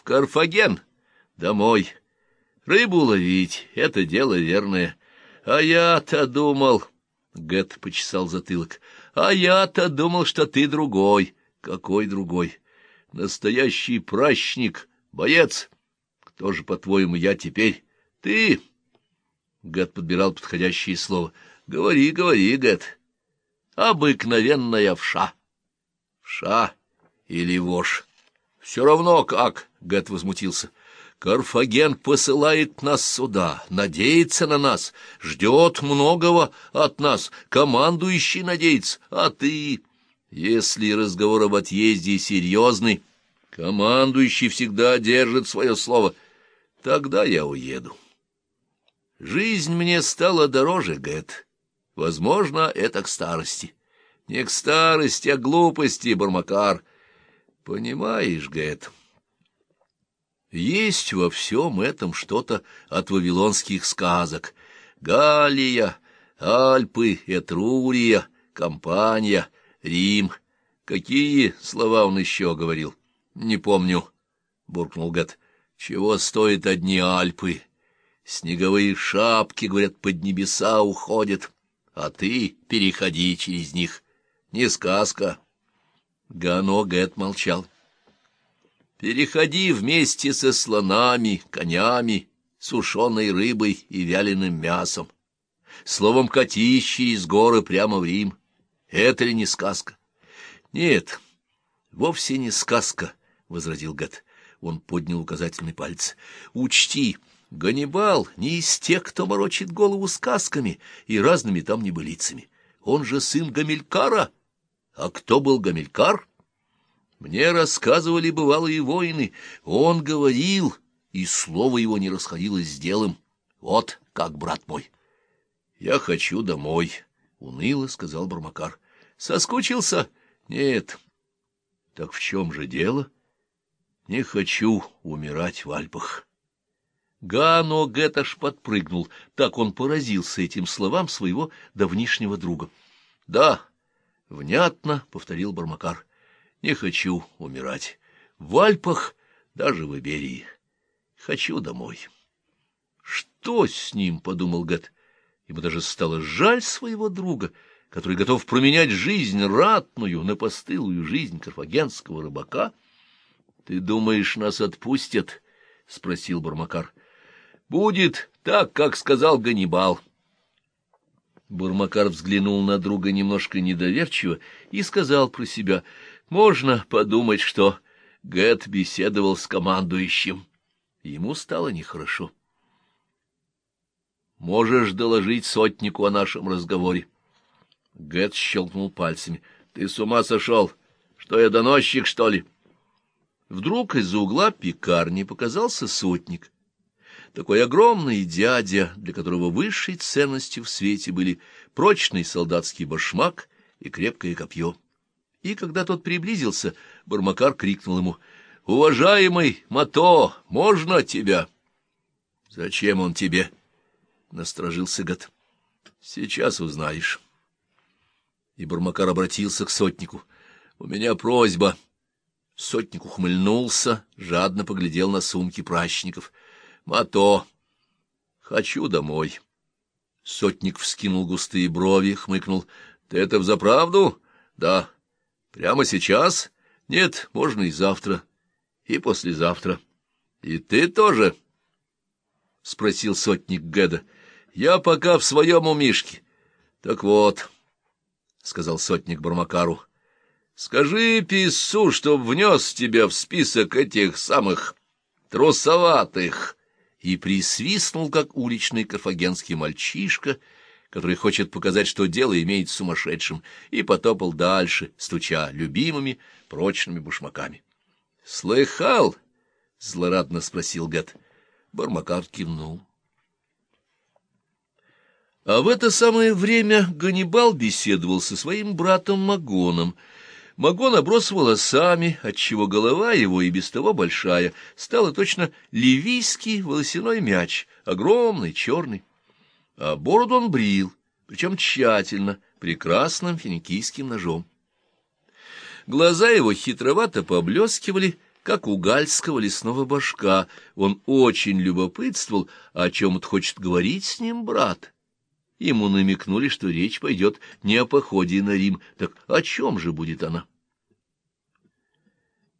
В Карфаген. Домой. Рыбу ловить — это дело верное. А я-то думал... Гэт почесал затылок. А я-то думал, что ты другой. Какой другой? Настоящий пращник, боец. Кто же, по-твоему, я теперь? Ты... Гэт подбирал подходящее слово. Говори, говори, Гэт. Обыкновенная вша. Вша или вошь? Все равно как, Гэт возмутился. Карфаген посылает нас сюда, надеется на нас, ждет многого от нас, командующий надеется, а ты... Если разговор об отъезде серьезный, командующий всегда держит свое слово, тогда я уеду. Жизнь мне стала дороже, Гэт. Возможно, это к старости. Не к старости, а к глупости, Бармакар. Понимаешь, Гэт... Есть во всем этом что-то от вавилонских сказок. Галия, Альпы, Этрурия, Компания, Рим. Какие слова он еще говорил? Не помню, — буркнул Гад. Чего стоят одни Альпы? Снеговые шапки, говорят, под небеса уходят, а ты переходи через них. Не сказка. Гано Гэт молчал. Переходи вместе со слонами, конями, сушеной рыбой и вяленым мясом. Словом, катись через горы прямо в Рим. Это ли не сказка? — Нет, вовсе не сказка, — возразил Гет. Он поднял указательный палец. — Учти, Ганнибал не из тех, кто морочит голову сказками и разными там небылицами. Он же сын Гамилькара. А кто был Гамилькар? — мне рассказывали бывалые воины. Он говорил, и слово его не расходилось с делом. Вот как, брат мой. — Я хочу домой, — уныло сказал Бармакар. — Соскучился? — Нет. — Так в чем же дело? — Не хочу умирать в Альпах. Гано Геташ подпрыгнул, так он поразился этим словам своего давнишнего друга. — Да, внятно, — повторил Бармакар. Не хочу умирать. В Альпах, даже в Иберии. Хочу домой. Что с ним, — подумал Гет. Ему даже стало жаль своего друга, который готов променять жизнь ратную на постылую жизнь карфагенского рыбака. — Ты думаешь, нас отпустят? — спросил Бармакар. — Будет так, как сказал Ганнибал. Бурмакар взглянул на друга немножко недоверчиво и сказал про себя — можно подумать, что Гэт беседовал с командующим. Ему стало нехорошо. «Можешь доложить сотнику о нашем разговоре?» Гэт щелкнул пальцами. «Ты с ума сошел? Что я доносчик, что ли?» Вдруг из-за угла пекарни показался сотник. Такой огромный дядя, для которого высшей ценностью в свете были прочный солдатский башмак и крепкое копье. И когда тот приблизился, Бармакар крикнул ему, — Уважаемый Мато, можно тебя? — Зачем он тебе? — насторожился гад. — Сейчас узнаешь. И Бармакар обратился к сотнику. — У меня просьба. Сотник ухмыльнулся, жадно поглядел на сумки пращников. — Мато, хочу домой. Сотник вскинул густые брови, хмыкнул. — Ты это взаправду? — Да. — Прямо сейчас? Нет, можно и завтра, и послезавтра. И ты тоже? — спросил сотник Геда. — Я пока в своем умишке. — Так вот, — сказал сотник Бармакару, — скажи писцу, чтоб внес тебя в список этих самых трусоватых. И присвистнул, как уличный карфагенский мальчишка — который хочет показать, что дело имеет сумасшедшим, и потопал дальше, стуча любимыми прочными башмаками. — Слыхал? — злорадно спросил Гет. Бармакар кивнул. А в это самое время Ганнибал беседовал со своим братом Магоном. Магон оброс волосами, отчего голова его, и без того большая, стала точно ливийский волосяной мяч, огромный, черный а бороду он брил, причем тщательно, прекрасным финикийским ножом. Глаза его хитровато поблескивали, как у гальского лесного башка. Он очень любопытствовал, о чем-то хочет говорить с ним брат. Ему намекнули, что речь пойдет не о походе на Рим, так о чем же будет она?